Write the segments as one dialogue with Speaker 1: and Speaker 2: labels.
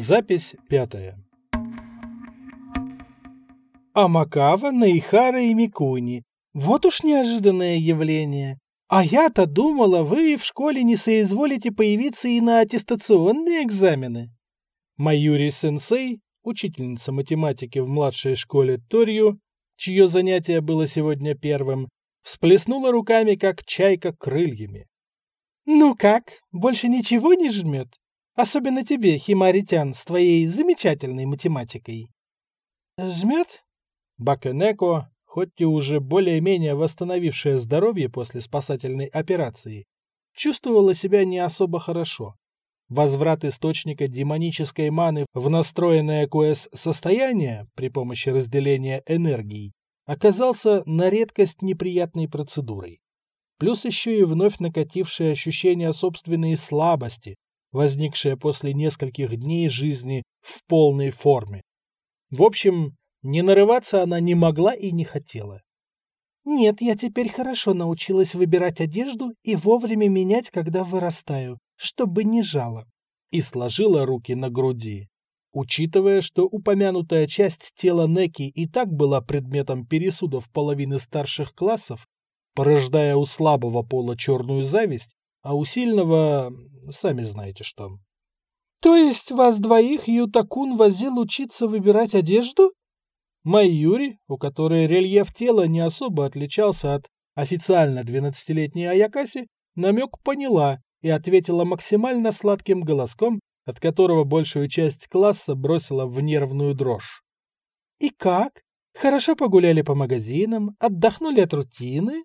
Speaker 1: Запись пятая. Амакава, Нейхара и Микуни. Вот уж неожиданное явление. А я-то думала, вы в школе не соизволите появиться и на аттестационные экзамены. Майюри-сенсей, учительница математики в младшей школе Торью, чье занятие было сегодня первым, всплеснула руками, как чайка крыльями. «Ну как, больше ничего не жмет? Особенно тебе, Химаритян, с твоей замечательной математикой». «Жмет?» Бакенеко, хоть и уже более-менее восстановившая здоровье после спасательной операции, чувствовала себя не особо хорошо. Возврат источника демонической маны в настроенное КС состояние при помощи разделения энергии оказался на редкость неприятной процедурой. Плюс еще и вновь накатившее ощущение собственной слабости, возникшее после нескольких дней жизни в полной форме. В общем, не нарываться она не могла и не хотела. «Нет, я теперь хорошо научилась выбирать одежду и вовремя менять, когда вырастаю, чтобы не жало». И сложила руки на груди. Учитывая, что упомянутая часть тела Неки и так была предметом пересудов половины старших классов, порождая у слабого пола черную зависть, а у сильного... сами знаете что. «То есть вас двоих Ютакун возил учиться выбирать одежду?» Майюри, у которой рельеф тела не особо отличался от официально 12-летней Аякаси, намек поняла и ответила максимально сладким голоском, от которого большую часть класса бросила в нервную дрожь. «И как? Хорошо погуляли по магазинам, отдохнули от рутины?»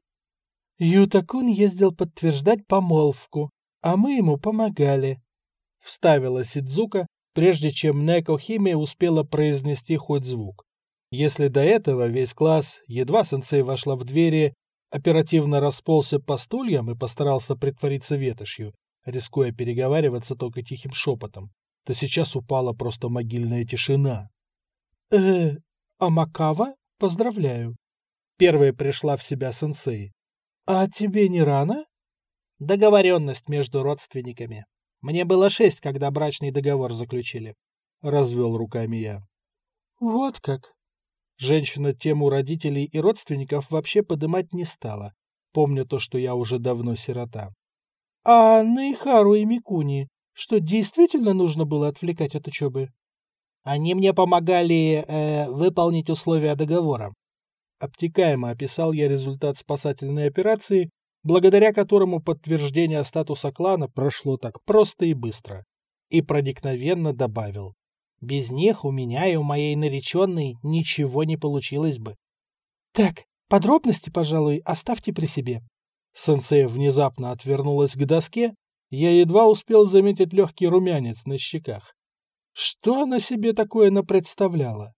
Speaker 1: Ютакун ездил подтверждать помолвку, а мы ему помогали. Вставила Сидзука, прежде чем Неко Химе успела произнести хоть звук. Если до этого весь класс, едва сенсей вошла в двери, оперативно расползся по стульям и постарался притвориться ветошью, рискуя переговариваться только тихим шепотом, то сейчас упала просто могильная тишина. э а Макава? Поздравляю. Первая пришла в себя сенсей. А тебе не рано? Договоренность между родственниками. Мне было шесть, когда брачный договор заключили. Развел руками я. Вот как. Женщина тему родителей и родственников вообще подымать не стала, помня то, что я уже давно сирота. А Нейхару и Микуни, что действительно нужно было отвлекать от учебы? Они мне помогали э, выполнить условия договора. Обтекаемо описал я результат спасательной операции, благодаря которому подтверждение статуса клана прошло так просто и быстро. И проникновенно добавил. Без них у меня и у моей нареченной ничего не получилось бы. Так, подробности, пожалуй, оставьте при себе. Сенсей внезапно отвернулась к доске, я едва успел заметить легкий румянец на щеках. Что она себе такое напредставляла?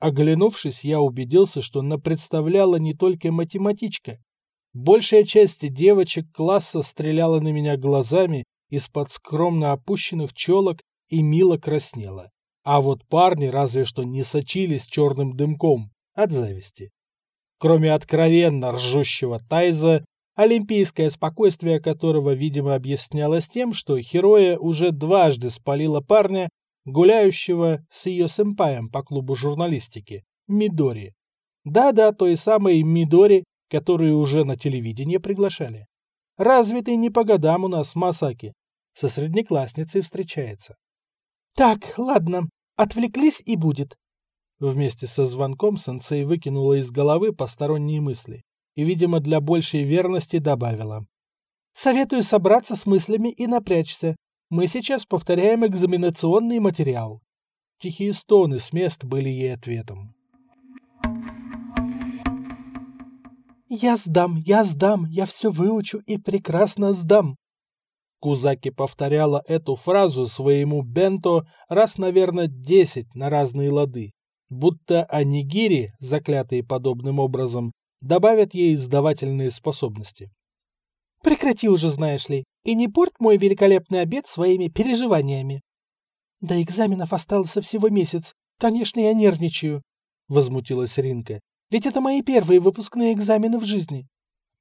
Speaker 1: Оглянувшись, я убедился, что напредставляла не только математичка. Большая часть девочек класса стреляла на меня глазами из-под скромно опущенных челок и мило краснела. А вот парни разве что не сочились черным дымком от зависти. Кроме откровенно ржущего Тайза, олимпийское спокойствие которого, видимо, объяснялось тем, что Хероя уже дважды спалила парня, гуляющего с ее сэмпаем по клубу журналистики, Мидори. Да-да, той самой Мидори, которую уже на телевидении приглашали. Разве ты не по годам у нас, Масаки? Со среднеклассницей встречается. Так, ладно, отвлеклись и будет. Вместе со звонком сенсей выкинула из головы посторонние мысли и, видимо, для большей верности добавила. Советую собраться с мыслями и напрячься. Мы сейчас повторяем экзаменационный материал. Тихие стоны с мест были ей ответом. «Я сдам, я сдам, я все выучу и прекрасно сдам», Кузаки повторяла эту фразу своему Бенто раз, наверное, десять на разные лады, будто анигири, заклятые подобным образом, добавят ей издавательные способности. «Прекрати уже, знаешь ли, и не порт мой великолепный обед своими переживаниями». «До экзаменов осталось всего месяц. Конечно, я нервничаю», — возмутилась Ринка. «Ведь это мои первые выпускные экзамены в жизни.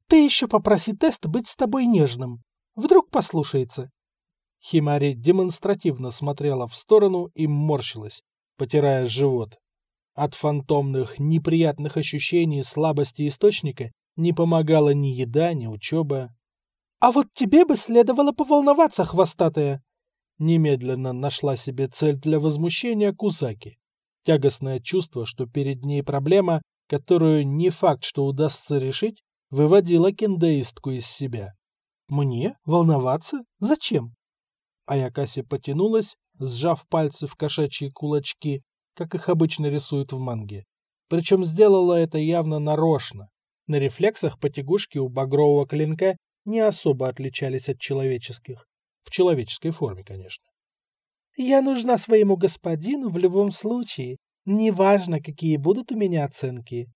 Speaker 1: Ты еще попроси тест быть с тобой нежным». Вдруг послушается. Химари демонстративно смотрела в сторону и морщилась, потирая живот. От фантомных, неприятных ощущений слабости источника не помогала ни еда, ни учеба. «А вот тебе бы следовало поволноваться, хвостатая!» Немедленно нашла себе цель для возмущения Кусаки. Тягостное чувство, что перед ней проблема, которую не факт, что удастся решить, выводило кендаистку из себя. «Мне? Волноваться? Зачем?» Аякаси потянулась, сжав пальцы в кошачьи кулачки, как их обычно рисуют в манге. Причем сделала это явно нарочно. На рефлексах потягушки у багрового клинка не особо отличались от человеческих. В человеческой форме, конечно. «Я нужна своему господину в любом случае. Неважно, какие будут у меня оценки».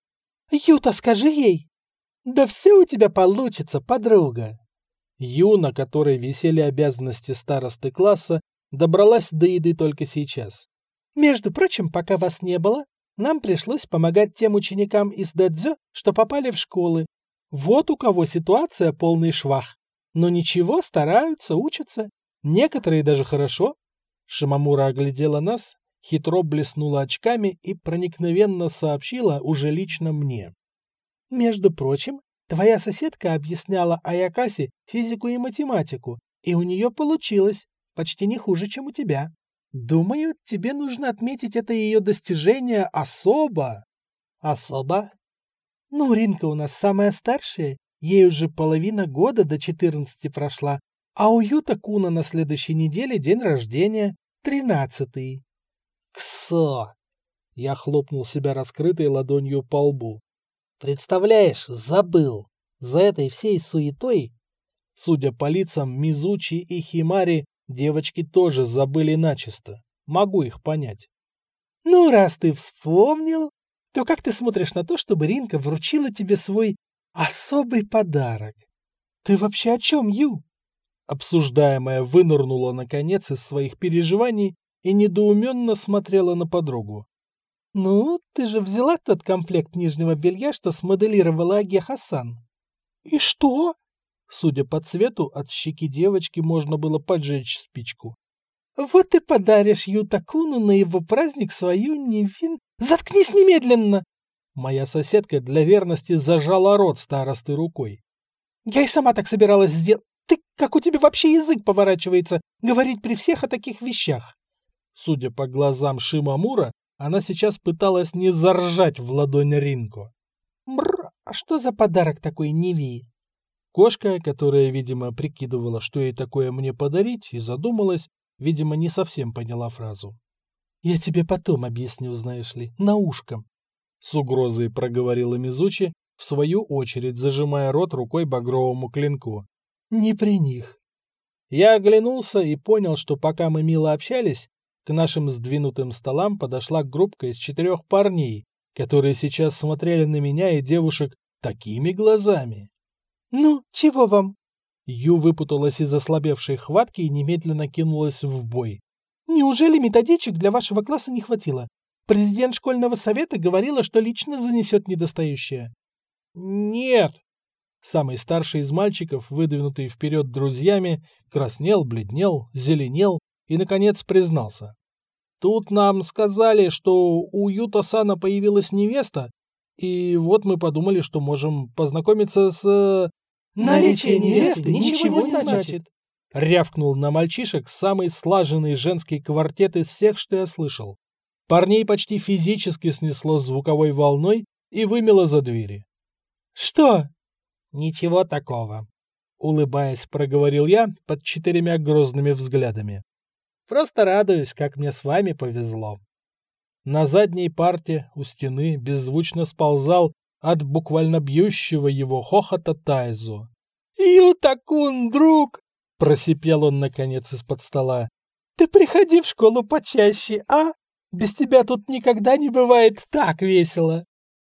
Speaker 1: «Юта, скажи ей!» «Да все у тебя получится, подруга!» Ю, на которой висели обязанности старосты класса, добралась до еды только сейчас. «Между прочим, пока вас не было, нам пришлось помогать тем ученикам из Дадзё, что попали в школы. Вот у кого ситуация полный швах. Но ничего, стараются, учатся. Некоторые даже хорошо. Шимамура оглядела нас, хитро блеснула очками и проникновенно сообщила уже лично мне. Между прочим, твоя соседка объясняла Аякасе физику и математику, и у нее получилось, почти не хуже, чем у тебя. Думаю, тебе нужно отметить это ее достижение особо. Особо? Ну, Ринка у нас самая старшая, ей уже половина года до 14 прошла, а у Юта Куна на следующей неделе день рождения, тринадцатый. Ксо! Я хлопнул себя раскрытой ладонью по лбу. Представляешь, забыл. За этой всей суетой, судя по лицам Мизучи и Химари, девочки тоже забыли начисто. Могу их понять. Ну, раз ты вспомнил, то как ты смотришь на то, чтобы Ринка вручила тебе свой особый подарок? Ты вообще о чем, Ю? Обсуждаемая вынырнула наконец из своих переживаний и недоуменно смотрела на подругу. «Ну, ты же взяла тот комплект нижнего белья, что смоделировала Аге Хасан». «И что?» Судя по цвету, от щеки девочки можно было поджечь спичку. «Вот и подаришь Ютакуну на его праздник свою невин...» «Заткнись немедленно!» Моя соседка для верности зажала рот старосты рукой. «Я и сама так собиралась сделать. Ты, как у тебя вообще язык поворачивается, говорить при всех о таких вещах?» Судя по глазам Шимамура, она сейчас пыталась не заржать в ладонь Ринко. «Мрр, а что за подарок такой Неви?» Кошка, которая, видимо, прикидывала, что ей такое мне подарить, и задумалась, видимо, не совсем поняла фразу. «Я тебе потом объясню, знаешь ли, на ушком», — с угрозой проговорила Мизучи, в свою очередь зажимая рот рукой багровому клинку. «Не при них». Я оглянулся и понял, что пока мы мило общались, к нашим сдвинутым столам подошла группка из четырех парней, которые сейчас смотрели на меня и девушек такими глазами. «Ну, чего вам?» Ю выпуталась из ослабевшей хватки и немедленно кинулась в бой. «Неужели методичек для вашего класса не хватило? Президент школьного совета говорила, что лично занесет недостающее». «Нет!» Самый старший из мальчиков, выдвинутый вперед друзьями, краснел, бледнел, зеленел и, наконец, признался. «Тут нам сказали, что у Юта-сана появилась невеста, и вот мы подумали, что можем познакомиться с...»
Speaker 2: «Наличие невесты ничего не значит!»
Speaker 1: Рявкнул на мальчишек самый слаженный женский квартет из всех, что я слышал. Парней почти физически снесло звуковой волной и вымело за двери. «Что?» «Ничего такого», — улыбаясь, проговорил я под четырьмя грозными взглядами. «Просто радуюсь, как мне с вами повезло». На задней парте у стены беззвучно сползал от буквально бьющего его хохота Тайзу. «Ютакун, друг!» — просипел он наконец из-под стола. «Ты приходи в школу почаще, а? Без тебя тут никогда не бывает так весело!»